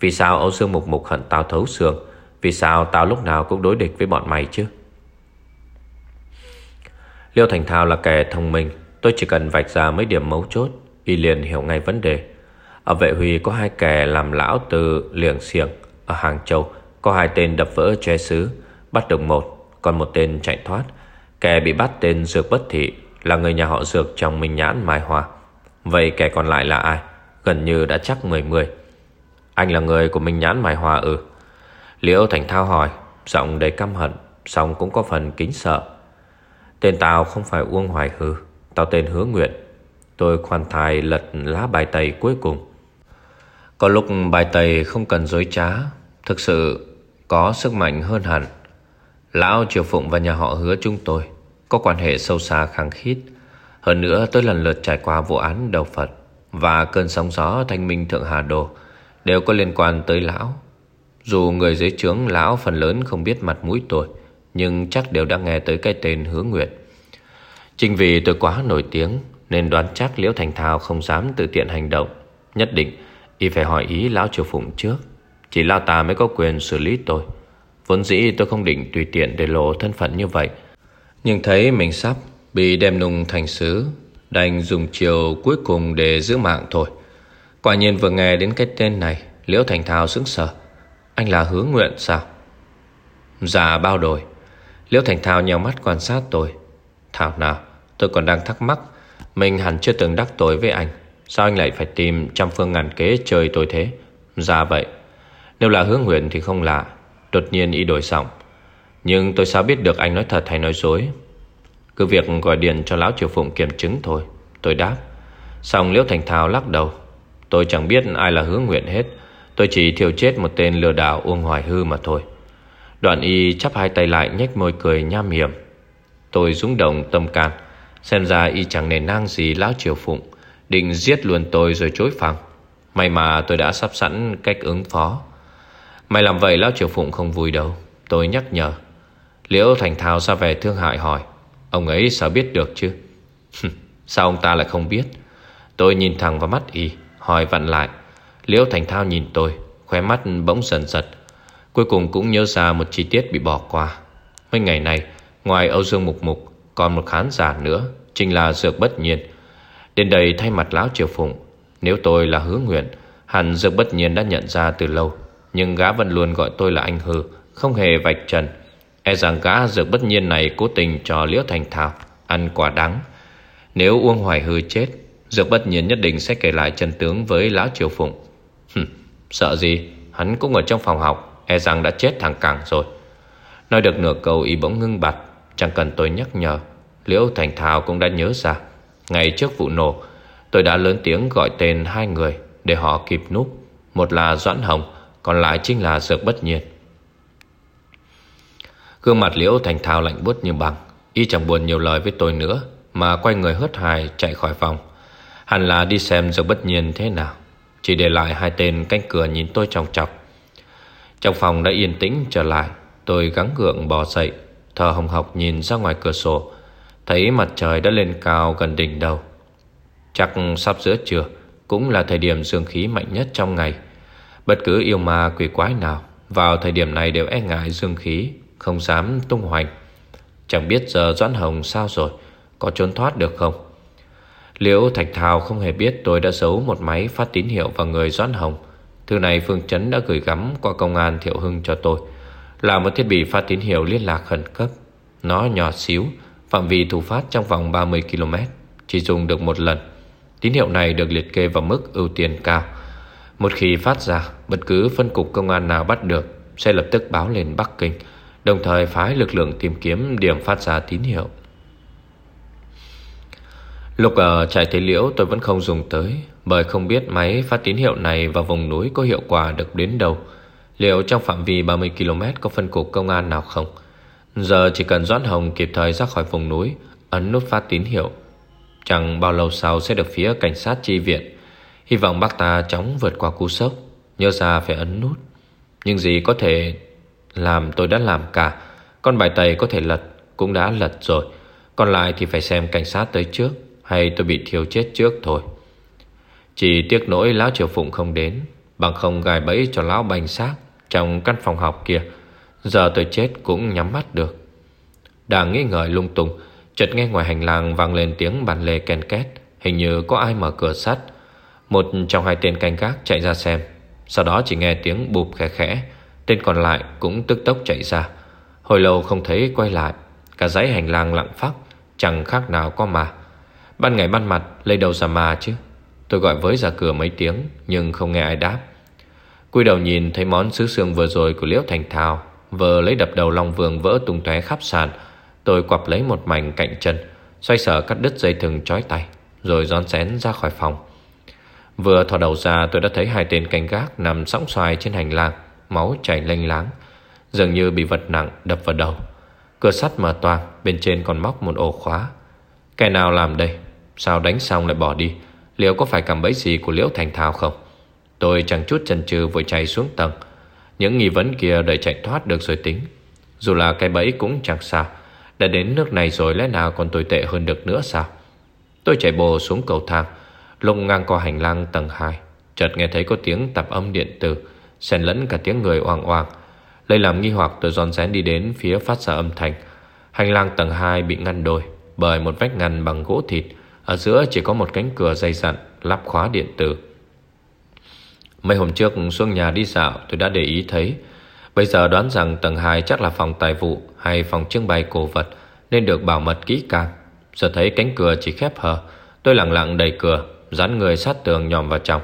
Vì sao Âu Dương Mục Mục hận tao thấu xương? Vì sao tao lúc nào cũng đối địch với bọn mày chứ? Liêu Thành Thao là kẻ thông minh. Tôi chỉ cần vạch ra mấy điểm mấu chốt, Y liền hiểu ngay vấn đề. Ở vệ huy có hai kẻ làm lão từ liềng xiềng Ở Hàng Châu. Có hai tên đập vỡ che xứ Bắt được một, Còn một tên chạy thoát. Kẻ bị bắt tên Dược Bất Thị là người nhà họ Dược trong Minh Nhãn Mai Hoa. Vậy kẻ còn lại là ai? Gần như đã chắc mười mười Anh là người của Minh Nhãn Mai Hoa ừ Liễu Thành Thao hỏi, Giọng đầy căm hận, song cũng có phần kính sợ. Tên tao không phải Uông Hoài Hư, Tao tên Hứa Nguyện. Tôi khoan thai lật lá bài tẩy cuối cùng. Có lúc bài tẩy không cần dối trá, Thực sự có sức mạnh hơn hẳn. Lão Triều Phụng và nhà họ hứa chúng tôi có quan hệ sâu xa kháng khít. Hơn nữa tôi lần lượt trải qua vụ án đầu Phật Và cơn sóng gió thanh minh Thượng Hà Đồ Đều có liên quan tới lão. Dù người dưới trướng lão phần lớn không biết mặt mũi tôi, Nhưng chắc đều đã nghe tới cái tên Hứa Nguyệt. Chính vì tôi quá nổi tiếng, Nên đoán chắc Liễu Thành Thao không dám tự tiện hành động. Nhất định, Y phải hỏi ý Lão Triều Phụng trước. Chỉ Lão ta mới có quyền xử lý tôi. Vốn dĩ tôi không định tùy tiện để lộ thân phận như vậy. Nhưng thấy mình sắp Bị đem nung thành sứ Đành dùng chiều cuối cùng để giữ mạng thôi. Quả nhiên vừa nghe đến cái tên này, Liễu Thành Thao sững sờ. Anh là hứa nguyện sao? Dạ bao đổi. Liễu Thành Thao nhèo mắt quan sát tôi. Thảo nào, tôi còn đang thắc mắc. Mình hẳn chưa từng đắc tội với anh. Sao anh lại phải tìm trăm phương ngàn kế chơi tôi thế? Dạ vậy. Nếu là hướng nguyện thì không lạ. Đột nhiên y đổi giọng. Nhưng tôi sao biết được anh nói thật hay nói dối? Cứ việc gọi điện cho Lão Triều Phụng kiểm chứng thôi, Tôi đáp. Xong Liễu Thành Thao lắc đầu. Tôi chẳng biết ai là hướng nguyện hết. Tôi chỉ thiêu chết một tên lừa đảo Uông Hoài Hư mà thôi. Đoạn y chắp hai tay lại nhếch môi cười nham hiểm. Tôi rúng động tâm can, Xem ra y chẳng nề nang gì Lão Triều Phụng, Định giết luôn tôi rồi chối phẳng May mà tôi đã sắp sẵn cách ứng phó. Mày làm vậy Lão Triều Phụng không vui đâu, Tôi nhắc nhở. Liễu Thành Thao ra về thương hại hỏi, Ông ấy sao biết được chứ? Sao ông ta lại không biết? Tôi nhìn thẳng vào mắt y, Hỏi vặn lại, Liễu Thành Thao nhìn tôi, Khóe mắt bỗng dần giật, Cuối cùng cũng nhớ ra một chi tiết bị bỏ qua. Mấy ngày này Ngoài Âu Dương Mục Mục, Còn một khán giả nữa, Chính là Dược Bất Nhiên. Đến đây thay mặt Lão Triều Phụng, Nếu tôi là hứa nguyện, Hẳn Dược Bất Nhiên đã nhận ra từ lâu, Nhưng gã vẫn luôn gọi tôi là anh hư, Không hề vạch trần. E rằng gã Dược Bất Nhiên này cố tình cho Liễu Thành Thảo Ăn quả đắng. Nếu Uông Hoài Hư chết Dược Bất Nhiên nhất định sẽ kể lại chân tướng với Lão Triều Phụng. Hừm, Sợ gì? Hắn cũng ở trong phòng học E rằng đã chết thằng Càng rồi. Nói được nửa câu y bỗng ngưng bặt Chẳng cần tôi nhắc nhở Liễu Thành Thảo cũng đã nhớ ra. Ngày trước vụ nổ Tôi đã lớn tiếng gọi tên hai người Để họ kịp núp. Một là Doãn Hồng Còn lại chính là Dược Bất Nhiên. Gương mặt Liễu Thành Thao lạnh buốt như bằng Y chẳng buồn nhiều lời với tôi nữa, Mà quay người hớt hài chạy khỏi phòng. Hẳn là đi xem giờ Bất Nhiên thế nào. Chỉ để lại hai tên canh cửa nhìn tôi trong chọc. Trong phòng đã yên tĩnh trở lại. Tôi gắng gượng bò dậy thờ hồng học nhìn ra ngoài cửa sổ. Thấy mặt trời đã lên cao gần đỉnh đầu. Chắc sắp giữa trưa, Cũng là thời điểm dương khí mạnh nhất trong ngày. Bất cứ yêu ma quỷ quái nào Vào thời điểm này đều e ngại dương khí. Không dám tung hoành. Chẳng biết giờ Doãn Hồng sao rồi, Có trốn thoát được không? Liễu Thạch Thào không hề biết tôi đã giấu một máy phát tín hiệu vào người Doãn Hồng. Thư này Phương Trấn đã gửi gắm qua công an Thiệu Hưng cho tôi. Là một thiết bị phát tín hiệu liên lạc khẩn cấp. Nó nhỏ xíu, Phạm vi thu phát trong vòng 30 km Chỉ dùng được một lần. Tín hiệu này được liệt kê vào mức ưu tiên cao. Một khi phát ra, Bất cứ phân cục công an nào bắt được Sẽ lập tức báo lên Bắc Kinh. Đồng thời phái lực lượng tìm kiếm điểm phát ra tín hiệu. Lúc ở trại thế liễu, tôi vẫn không dùng tới, Bởi không biết máy phát tín hiệu này vào vùng núi có hiệu quả được đến đâu. Liệu trong phạm vi 30 km có phân cục công an nào không? Giờ chỉ cần Doãn Hồng kịp thời ra khỏi vùng núi, Ấn nút phát tín hiệu, Chẳng bao lâu sau sẽ được phía cảnh sát chi viện. Hy vọng bác ta chóng vượt qua cú sốc, Nhớ ra phải ấn nút. Nhưng gì có thể làm tôi đã làm cả. Con bài tẩy có thể lật, Cũng đã lật rồi. Còn lại thì phải xem cảnh sát tới trước, Hay tôi bị thiêu chết trước thôi. Chỉ tiếc nỗi lão triều phụng không đến, Bằng không gài bẫy cho lão bành xác Trong căn phòng học kia. Giờ tôi chết cũng nhắm mắt được. Đang nghĩ ngợi lung tung, Chợt nghe ngoài hành lang vang lên tiếng bàn lề ken két. Hình như có ai mở cửa sắt. Một trong hai tên canh gác chạy ra xem. Sau đó chỉ nghe tiếng bụp khẽ khẽ. Tên còn lại cũng tức tốc chạy ra. Hồi lâu không thấy quay lại, Cả dãy hành lang lặng phát Chẳng khác nào có mà Ban ngày ban mặt, lấy đầu ra mà chứ? Tôi gọi với ra cửa mấy tiếng, Nhưng không nghe ai đáp. Cúi đầu nhìn thấy món sứ xương vừa rồi của Liễu Thành Thao Vừa lấy đập đầu Long Vương vỡ tung tóe khắp sàn, Tôi quặp lấy một mảnh cạnh chân, Xoay sở cắt đứt dây thừng trói tay, Rồi gión xén ra khỏi phòng. Vừa thò đầu ra, tôi đã thấy hai tên canh gác Nằm sóng xoài trên hành lang. Máu chảy lênh láng, Dường như bị vật nặng đập vào đầu. Cửa sắt mở toang, Bên trên còn móc một ổ khóa. Cái nào làm đây? Sao đánh xong lại bỏ đi? Liệu có phải cầm bẫy gì của Liễu Thành Thao không? Tôi chẳng chút chần chừ vội chạy xuống tầng. Những nghi vấn kia đợi chạy thoát được rồi tính. Dù là cái bẫy cũng chẳng sao. Đã đến nước này rồi, lẽ nào còn tồi tệ hơn được nữa sao? Tôi chạy bồ xuống cầu thang Lông ngang qua hành lang tầng 2 Chợt nghe thấy có tiếng tạp âm điện tử xen lẫn cả tiếng người oang oang. Lấy làm nghi hoặc tôi giòn rén đi đến Phía phát ra âm thanh. Hành lang tầng 2 bị ngăn đôi Bởi một vách ngăn bằng gỗ thịt. Ở giữa chỉ có một cánh cửa dày dặn Lắp khóa điện tử. Mấy hôm trước xuống nhà đi dạo, Tôi đã để ý thấy. Bây giờ đoán rằng tầng 2 chắc là phòng tài vụ Hay phòng trưng bày cổ vật, Nên được bảo mật kỹ càng. Giờ thấy cánh cửa chỉ khép hờ, Tôi lặng lặng đẩy cửa, Dán người sát tường nhòm vào trong.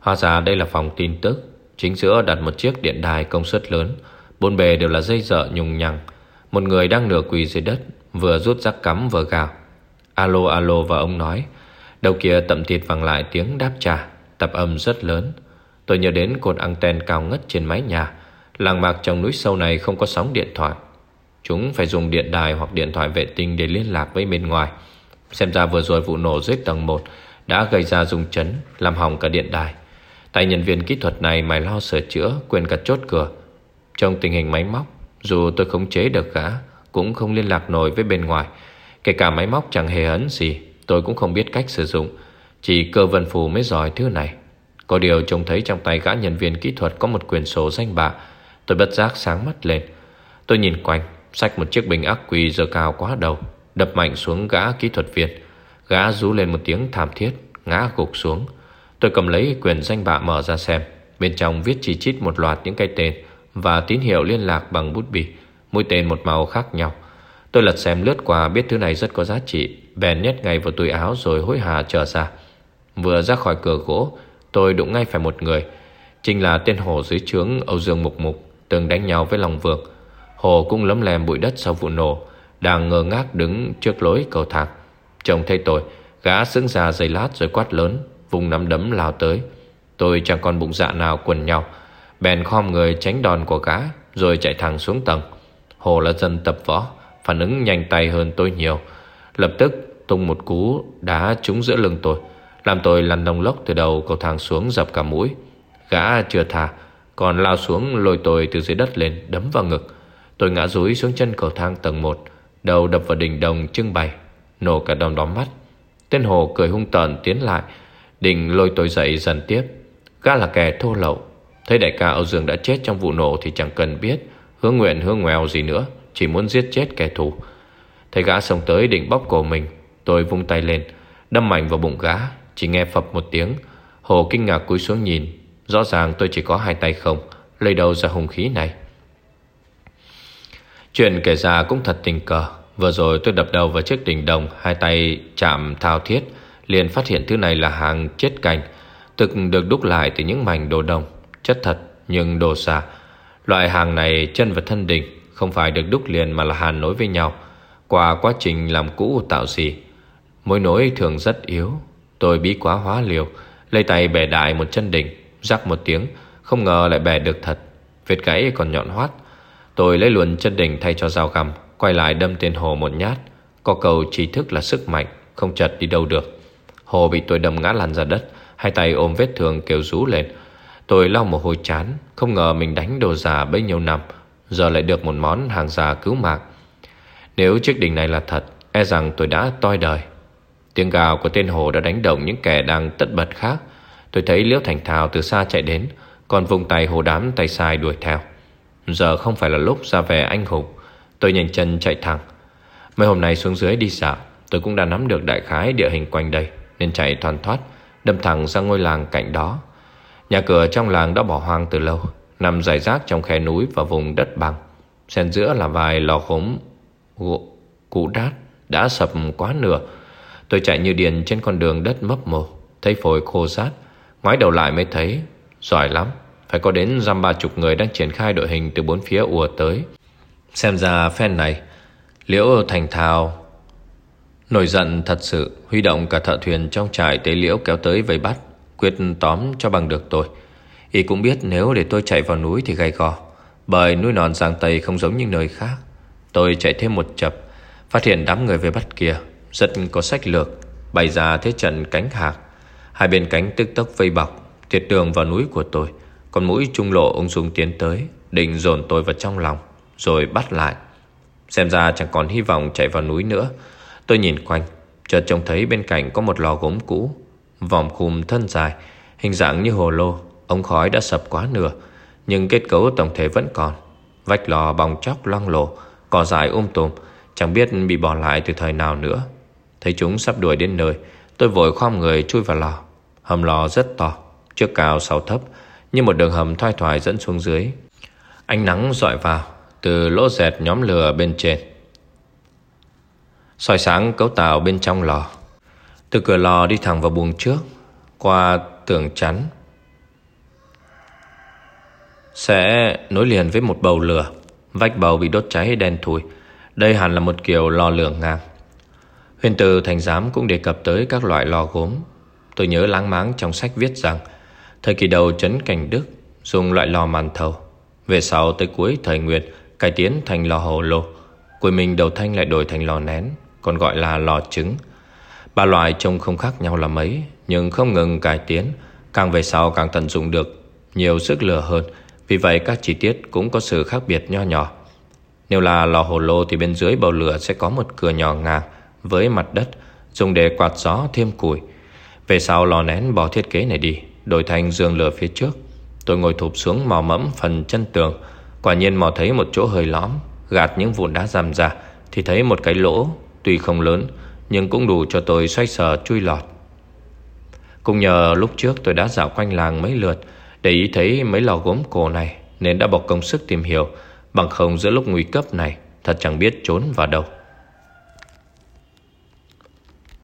Hóa ra đây là phòng tin tức. Chính giữa đặt một chiếc điện đài công suất lớn, Bốn bề đều là dây dợ nhùng nhằng. Một người đang nửa quỳ dưới đất, Vừa rút rắc cắm vừa gào. Alo alo, và ông nói. Đầu kia tậm thịt vang lại tiếng đáp trả, Tập âm rất lớn. Tôi nhớ đến cột anten cao ngất trên mái nhà. Làng mạc trong núi sâu này không có sóng điện thoại. Chúng phải dùng điện đài hoặc điện thoại vệ tinh để liên lạc với bên ngoài. Xem ra vừa rồi vụ nổ dưới tầng 1 Đã gây ra rung chấn, Làm hỏng cả điện đài. Tại nhân viên kỹ thuật này mày lo sửa chữa Quên cả chốt cửa. Trong tình hình máy móc, Dù tôi khống chế được gã, Cũng không liên lạc nổi với bên ngoài. Kể cả máy móc chẳng hề ấn gì, Tôi cũng không biết cách sử dụng. Chỉ cơ vân phù mới giỏi thứ này. Có điều trông thấy trong tay gã nhân viên kỹ thuật Có một quyển sổ danh bạ, Tôi bất giác sáng mắt lên. Tôi nhìn quanh, Xách một chiếc bình ác quỳ giờ cao quá đầu, Đập mạnh xuống gã kỹ thuật viên. Gã rú lên một tiếng thảm thiết, Ngã gục xuống. Tôi cầm lấy quyển danh bạ mở ra xem. Bên trong viết chỉ chít một loạt những cái tên Và tín hiệu liên lạc bằng bút bì, Mỗi tên một màu khác nhau. Tôi lật xem lướt qua biết thứ này rất có giá trị. Bèn nhét ngay vào túi áo rồi hối hả trở ra. Vừa ra khỏi cửa gỗ, Tôi đụng ngay phải một người. Chính là tên hổ dưới trướng, Âu Dương Mục Mục, Từng đánh nhau với lòng vượng Hồ cũng lấm lem bụi đất sau vụ nổ, Đang ngơ ngác đứng trước lối cầu thang. Chồng thấy tôi, Gã sững ra giây lát rồi quát lớn vung nắm đấm lao tới. Tôi chẳng còn bụng dạ nào quần nhau. Bèn khom người tránh đòn của gã, Rồi chạy thẳng xuống tầng. Hồ là dân tập võ, Phản ứng nhanh tay hơn tôi nhiều. Lập tức, tung một cú đá trúng giữa lưng tôi, Làm tôi lăn đông lốc từ đầu cầu thang xuống dập cả mũi. Gã chưa thả Còn lao xuống lôi tôi từ dưới đất lên, Đấm vào ngực. Tôi ngã rúi xuống chân cầu thang tầng 1 Đầu đập vào đỉnh đồng trưng bày, Nổ cả đom đóm mắt. Tên Hồ cười hung tợn tiến lại Định lôi tôi dậy dần tiếp. Gã là kẻ thô lậu. Thấy đại ca Âu Dương đã chết trong vụ nổ Thì chẳng cần biết. Hướng nguyện hướng ngoèo gì nữa, Chỉ muốn giết chết kẻ thù. Thấy gã xông tới định bóp cổ mình. Tôi vung tay lên, Đâm mạnh vào bụng gã, Chỉ nghe phập một tiếng. Hồ kinh ngạc cúi xuống nhìn. Rõ ràng tôi chỉ có hai tay không, Lấy đầu ra hung khí này? Chuyện kể ra cũng thật tình cờ. Vừa rồi tôi đập đầu vào chiếc đỉnh đồng, Hai tay chạm thao thiết. Liền phát hiện thứ này là hàng chết cành, Thực được đúc lại từ những mảnh đồ đồng, Chất thật nhưng đồ xà. Loại hàng này chân và thân đỉnh, Không phải được đúc liền mà là hàn nối với nhau, Qua quá trình làm cũ tạo gì Mối nối thường rất yếu, Tôi bí quá hóa liều, Lấy tay bẻ đại một chân đỉnh, Rắc một tiếng, Không ngờ lại bẻ được thật, Vết gãy còn nhọn hoắt. Tôi lấy luôn chân đỉnh thay cho dao găm, Quay lại đâm tên Hồ một nhát, Có cầu trí thức là sức mạnh, Không chật đi đâu được. Hồ bị tôi đâm ngã lăn ra đất, Hai tay ôm vết thương kêu rú lên. Tôi lau một hồi chán, Không ngờ mình đánh đồ già bấy nhiêu năm, Giờ lại được một món hàng già cứu mạng. Nếu chiếc đỉnh này là thật E rằng tôi đã toi đời. Tiếng gào của tên Hồ đã đánh động những kẻ đang tất bật khác. Tôi thấy Liễu Thành Thảo từ xa chạy đến, Còn vùng tay hồ đám tay sai đuổi theo. Giờ không phải là lúc ra về anh hùng. Tôi nhanh chân chạy thẳng. Mấy hôm nay xuống dưới đi dạo, Tôi cũng đã nắm được đại khái địa hình quanh đây. Nên chạy thoăn thoát Đâm thẳng ra ngôi làng cạnh đó. Nhà cửa trong làng đã bỏ hoang từ lâu Nằm rải rác trong khe núi và vùng đất bằng. Xen giữa là vài lò khốm gỗ, cũ đát Đã sập quá nửa. Tôi chạy như điền trên con đường đất mấp mồ Thấy phổi khô sát Ngoái đầu lại mới thấy Giỏi lắm Phải có đến dăm ba chục người đang triển khai đội hình từ bốn phía ùa tới. Xem ra phen này Liễu thành thào Nổi giận thật sự, Huy động cả thợ thuyền trong trại tế liễu kéo tới vây bắt, Quyết tóm cho bằng được tôi. Y cũng biết nếu để tôi chạy vào núi thì gay gò Bởi núi non Giang Tây không giống như nơi khác. Tôi chạy thêm một chập, Phát hiện đám người về bắt kia Rất có sách lược, Bày ra thế trận cánh hạc. Hai bên cánh tức tốc vây bọc, Thiệt đường vào núi của tôi Còn mũi trung lộ ông Dung tiến tới, Định dồn tôi vào trong lòng, Rồi bắt lại. Xem ra chẳng còn hy vọng chạy vào núi nữa Tôi nhìn quanh, Chợt trông thấy bên cạnh có một lò gốm cũ Vòng khùm thân dài, Hình dạng như hồ lô, Ống khói đã sập quá nửa, Nhưng kết cấu tổng thể vẫn còn. Vách lò bong chóc loang lổ, Cỏ dài um tùm, Chẳng biết bị bỏ lại từ thời nào nữa. Thấy chúng sắp đuổi đến nơi, Tôi vội khom người chui vào lò. Hầm lò rất to, Trước cao sau thấp, Như một đường hầm thoai thoải dẫn xuống dưới. Ánh nắng dọi vào, Từ lỗ dẹt nhóm lửa bên trên soi sáng cấu tạo bên trong lò. Từ cửa lò đi thẳng vào buồng trước, Qua tường chắn. Sẽ nối liền với một bầu lửa, Vách bầu bị đốt cháy đen thùi Đây hẳn là một kiểu lò lửa ngang. Huyền từ thành giám cũng đề cập tới các loại lò gốm. Tôi nhớ láng máng trong sách viết rằng, Thời kỳ đầu trấn cảnh Đức Dùng loại lò màn thầu. Về sau tới cuối thời Nguyệt, Cải tiến thành lò hồ lô. Cuối mình đầu thanh lại đổi thành lò nén. Còn gọi là lò trứng Ba loại trông không khác nhau là mấy Nhưng không ngừng cải tiến Càng về sau càng tận dụng được Nhiều sức lửa hơn Vì vậy các chi tiết cũng có sự khác biệt nho nhỏ Nếu là lò hồ lô thì bên dưới bầu lửa sẽ có một cửa nhỏ ngang với mặt đất dùng để quạt gió thêm củi. Về sau lò nén bỏ thiết kế này đi, đổi thành giường lửa phía trước. Tôi ngồi thụp xuống mò mẫm phần chân tường, quả nhiên mò thấy một chỗ hơi lõm, gạt những vụn đá rằm ra thì thấy một cái lỗ, tuy không lớn, nhưng cũng đủ cho tôi xoay sở chui lọt. Cũng nhờ lúc trước tôi đã dạo quanh làng mấy lượt, để ý thấy mấy lò gốm cổ này, nên đã bỏ công sức tìm hiểu, bằng không giữa lúc nguy cấp này, thật chẳng biết trốn vào đâu.